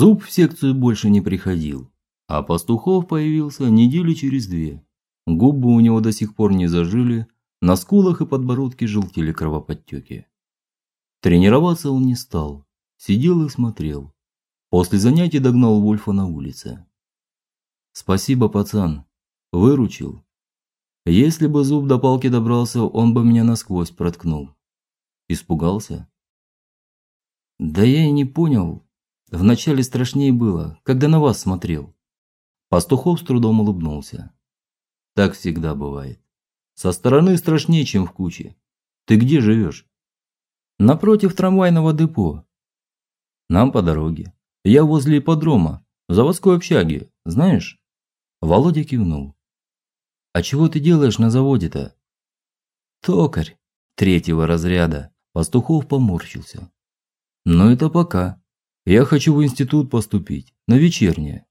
Зуб в секцию больше не приходил, а Пастухов появился недели через две. Губы у него до сих пор не зажили, на скулах и подбородке желтели кровоподтеки. Тренироваться он не стал, сидел и смотрел. После занятий догнал Вольфа на улице. Спасибо, пацан, выручил. Если бы зуб до палки добрался, он бы меня насквозь проткнул. Испугался? Да я и не понял. Вначале страшнее было, когда на вас смотрел. Пастухов с трудом улыбнулся. Так всегда бывает. Со стороны страшнее, чем в куче. Ты где живешь? Напротив трамвайного депо. Нам по дороге. Я возле ипподрома, в заводской общаге, знаешь? Володя кивнул. А чего ты делаешь на заводе-то? Токарь третьего разряда. Пастухов поморщился. Но это пока. Я хочу в институт поступить, на вечернее.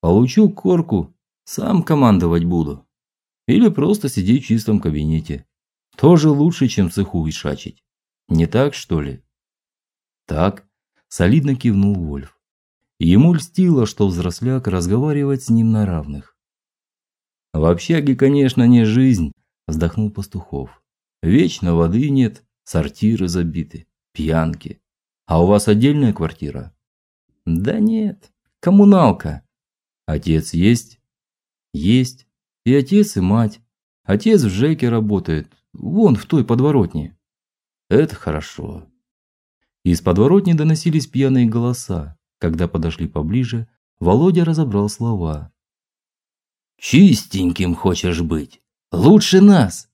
Получу корку, сам командовать буду. Или просто сидеть в чистом кабинете. Тоже лучше, чем цеху ишачить. Не так, что ли? Так, солидно кивнул Вольф. Ему льстило, что взросляк разговаривает с ним на равных. В общаге, конечно, не жизнь, вздохнул Пастухов. Вечно воды нет, сортиры забиты, пьянки. А у вас отдельная квартира? Да нет, коммуналка. Отец есть? Есть. И отец, и мать. Отец в ЖЭКе работает, вон в той подворотне. Это хорошо. Из подворотни доносились пьяные голоса. Когда подошли поближе, Володя разобрал слова. Чистеньким хочешь быть, лучше нас.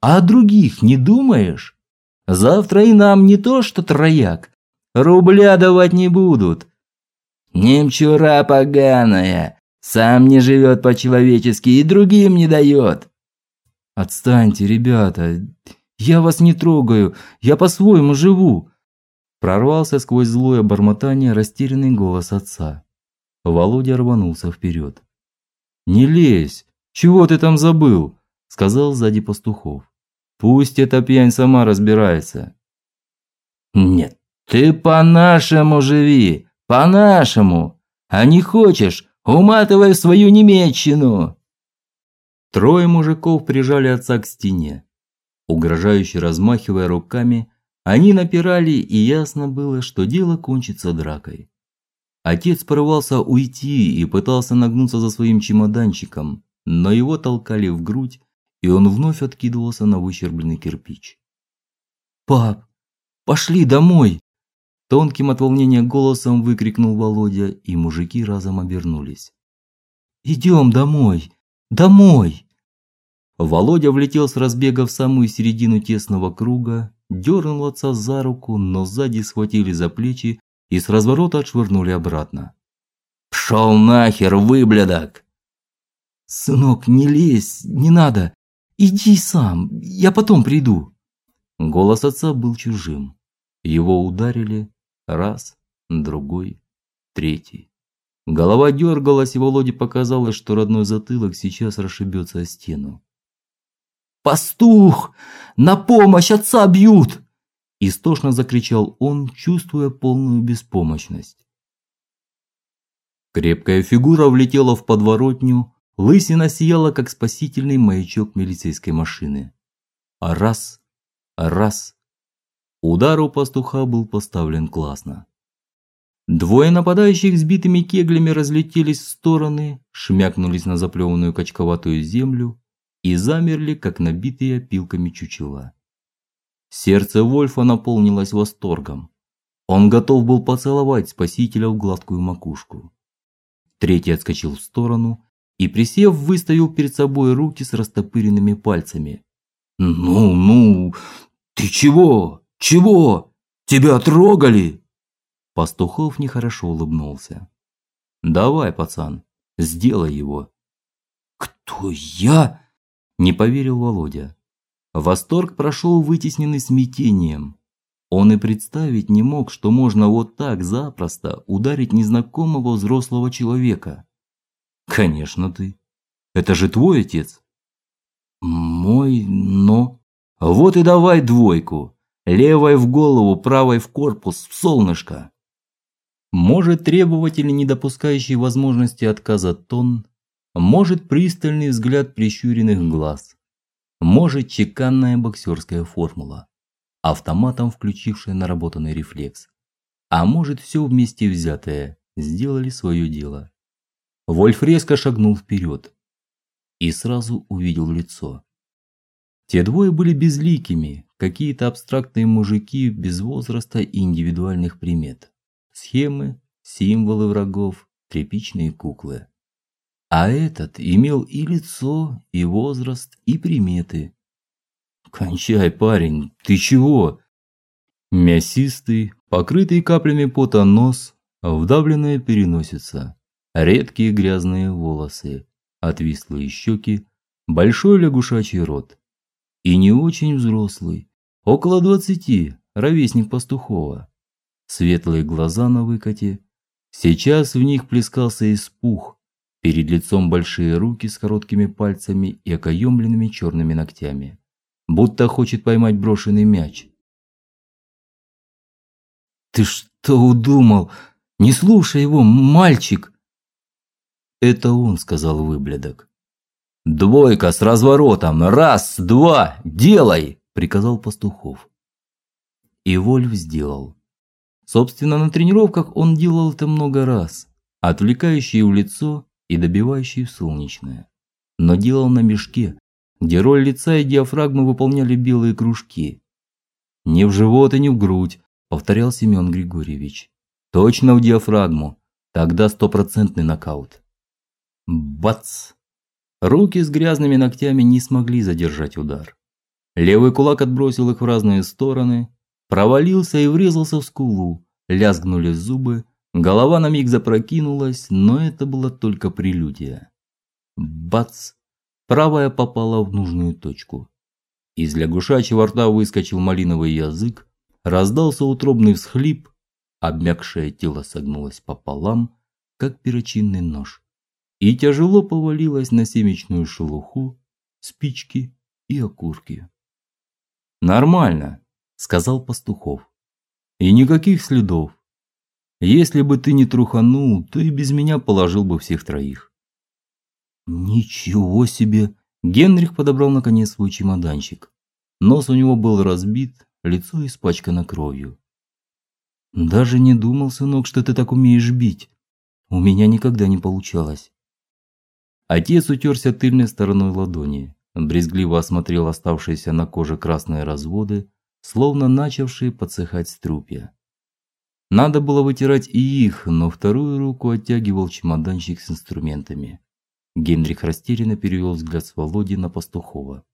А о других не думаешь? Завтра и нам не то, что трояк, рубля давать не будут. Немчура поганая, сам не живет по-человечески и другим не дает. Отстаньте, ребята. Я вас не трогаю. Я по-своему живу. Прорвался сквозь злое бормотание растерянный голос отца. Володя рванулся вперед. Не лезь. Чего ты там забыл? сказал сзади пастухов. Пусть эта пьянь сама разбирается. Нет, ты по-нашему живи, по-нашему. А не хочешь, Уматывай в свою немеччину!» Трое мужиков прижали отца к стене. Угрожающе размахивая руками, они напирали, и ясно было, что дело кончится дракой. Отец порывался уйти и пытался нагнуться за своим чемоданчиком, но его толкали в грудь, и он вновь откидывался на выщербленный кирпич. "Пап, пошли домой!" Тонким от волнения голосом выкрикнул Володя, и мужики разом обернулись. «Идем домой! Домой!» Володя влетел с разбега в самую середину тесного круга, дернул отца за руку, но сзади схватили за плечи и с разворота отшвырнули обратно. «Пшел нахер, выблядок!» «Сынок, не лезь, не надо. Иди сам, я потом приду». Голос отца был чужим. Его ударили, Раз, другой, третий. Голова дергалась, и Володе показалось, что родной затылок сейчас расшибется о стену. Пастух, на помощь, отца бьют! истошно закричал он, чувствуя полную беспомощность. Крепкая фигура влетела в подворотню, лысина сияла как спасительный маячок милицейской машины. А раз, а раз Удар у пастуха был поставлен классно. Двое нападающих с битыми кеглями разлетелись в стороны, шмякнулись на заплеванную качковатую землю и замерли, как набитые опилками чучела. Сердце Вольфа наполнилось восторгом. Он готов был поцеловать спасителя в гладкую макушку. Третий отскочил в сторону и, присев, выставил перед собой руки с растопыренными пальцами. "Ну, ну, ты чего?" Чего? Тебя трогали? Пастухов нехорошо улыбнулся. Давай, пацан, сделай его. Кто я? Не поверил Володя. Восторг прошел вытесненный смятением. Он и представить не мог, что можно вот так запросто ударить незнакомого взрослого человека. Конечно, ты. Это же твой отец. Мой, но Вот и давай двойку. Левой в голову, правой в корпус, в солнышко. Может требовательный, не допускающий возможности отказа тон, может пристальный взгляд прищуренных глаз, может чеканная боксерская формула, автоматом включившая наработанный рефлекс. А может все вместе взятое сделали свое дело. Вольф резко шагнул вперед и сразу увидел лицо. Те двое были безликими, какие-то абстрактные мужики без возраста и индивидуальных примет. Схемы, символы врагов, тряпичные куклы. А этот имел и лицо, и возраст, и приметы. Кончай, парень, ты чего? Мясистый, покрытый каплями пота нос, вдавленная переносица, редкие грязные волосы, отвислые щеки, большой лягушачий рот. И не очень взрослый, около двадцати, ровесник Пастухова. Светлые глаза на выкате, сейчас в них плескался испуг. Перед лицом большие руки с короткими пальцами и окаемленными черными ногтями, будто хочет поймать брошенный мяч. Ты что удумал? Не слушай его, мальчик. Это он сказал выблядок. Двойка с разворотом. Раз, два, делай, приказал Пастухов. И Вольф сделал. Собственно, на тренировках он делал это много раз, отвлекающий в лицо и добивающий в солнечное. Но делал на мешке, где роль лица и диафрагмы выполняли белые кружки. Не в живот и не в грудь, повторял Семен Григорьевич. Точно в диафрагму. Тогда стопроцентный нокаут. Бац! Руки с грязными ногтями не смогли задержать удар. Левый кулак отбросил их в разные стороны, провалился и врезался в скулу. Лязгнули зубы, голова на миг запрокинулась, но это была только прелюдия. Бац! Правая попала в нужную точку. Из лягушачьего рта выскочил малиновый язык, Раздался утробный всхлип, обмякшее тело согнулось пополам, как перочинный нож, и тяжело повалилось на семечную шелуху, спички и окурки. Нормально, сказал Пастухов. И никаких следов. Если бы ты не труханул, то и без меня положил бы всех троих. Ничего себе, Генрих подобрал наконец свой чемоданчик. Нос у него был разбит, лицо испачкано кровью. Даже не думал, сынок, что ты так умеешь бить. У меня никогда не получалось. Отец утерся тыльной стороной ладони, брезгливо осмотрел оставшиеся на коже красные разводы, словно начавшие подсыхать струпья. Надо было вытирать и их, но вторую руку оттягивал чемоданчик с инструментами. Генрих растерянно перевел взгляд с Володи на Пастухова.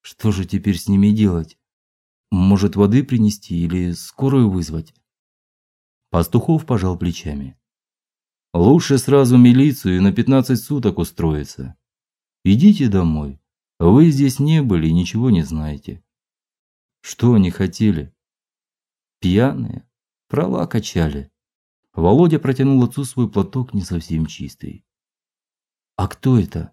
Что же теперь с ними делать? Может, воды принести или скорую вызвать? Пастухов пожал плечами. Лучше сразу милицию и на пятнадцать суток устроиться. Идите домой. Вы здесь не были ничего не знаете. Что они хотели? Пьяные, права качали. Володя протянул отцу свой платок не совсем чистый. А кто это?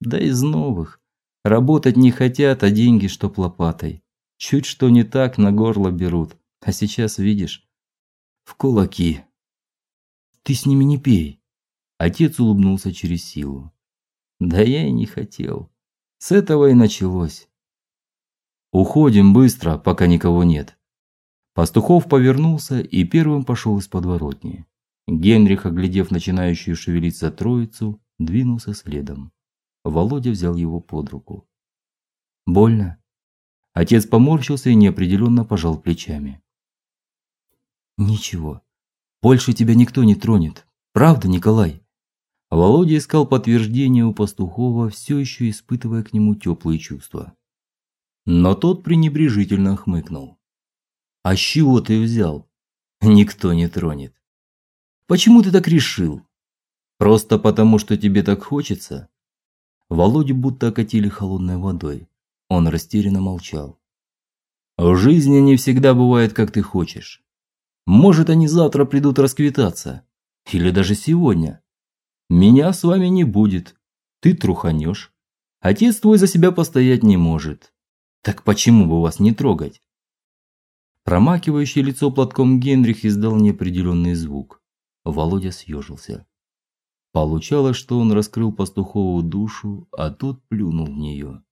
Да из новых. Работать не хотят, а деньги чтоб лопатой. Чуть что не так, на горло берут. А сейчас, видишь, в кулаки. Ты с ними не пей. Отец улыбнулся через силу. Да я и не хотел. С этого и началось. Уходим быстро, пока никого нет. Пастухов повернулся и первым пошел из подворотни. Генрих, оглядев начинающую шевелиться троицу, двинулся следом. Володя взял его под руку. Больно? Отец поморщился и неопределенно пожал плечами. Ничего. Больше тебя никто не тронет. Правда, Николай? Володя искал подтверждение у Пастухова, все еще испытывая к нему теплые чувства. Но тот пренебрежительно хмыкнул. А с чего ты взял? Никто не тронет. Почему ты так решил? Просто потому, что тебе так хочется? Володю будто окатили холодной водой. Он растерянно молчал. В жизни не всегда бывает, как ты хочешь. Может, они завтра придут расквитаться, или даже сегодня. Меня с вами не будет. Ты труханешь. Отец твой за себя постоять не может. Так почему бы вас не трогать? Промакивающий лицо платком Генрих издал неопределенный звук. Володя съежился. Получалось, что он раскрыл пастухову душу, а тот плюнул в нее.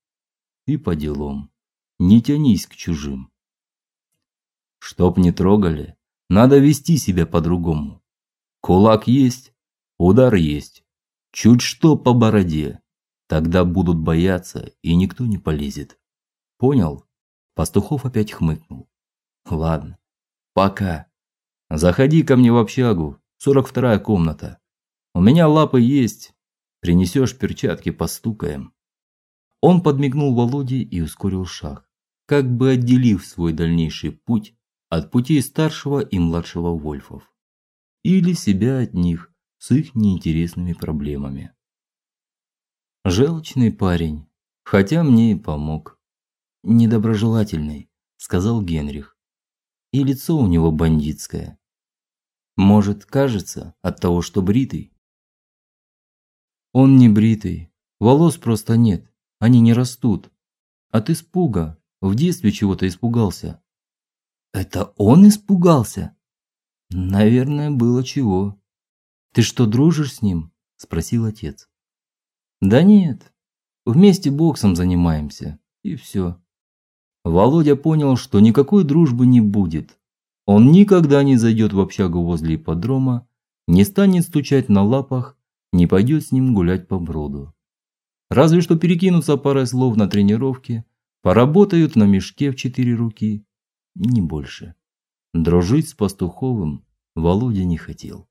И по делам. Не тянись к чужим. Чтоб не трогали, надо вести себя по-другому. Кулак есть, удар есть. Чуть что по бороде, тогда будут бояться, и никто не полезет. Понял? Пастухов опять хмыкнул. Ладно. Пока. Заходи ко мне в общагу, сорок вторая комната. У меня лапы есть. Принесешь перчатки, постукаем. Он подмигнул Володе и ускорил шаг, как бы отделив свой дальнейший путь от путей старшего и младшего Вольфов, или себя от них с их неинтересными проблемами. Желчный парень, хотя мне и помог. Недоброжелательный, сказал Генрих. И лицо у него бандитское. Может, кажется, от того, что бритый. Он не бритый, волос просто нет, они не растут. От испуга, в детстве чего-то испугался. Это он испугался? Наверное, было чего. Ты что, дружишь с ним? спросил отец. Да нет. Вместе боксом занимаемся, и все. Володя понял, что никакой дружбы не будет. Он никогда не зайдет в общагу возле ипподрома, не станет стучать на лапах не пойдет с ним гулять по броду. Разве что перекинуться парой слов на тренировке, поработают на мешке в четыре руки, не больше. Дружить с Пастуховым Володя не хотел.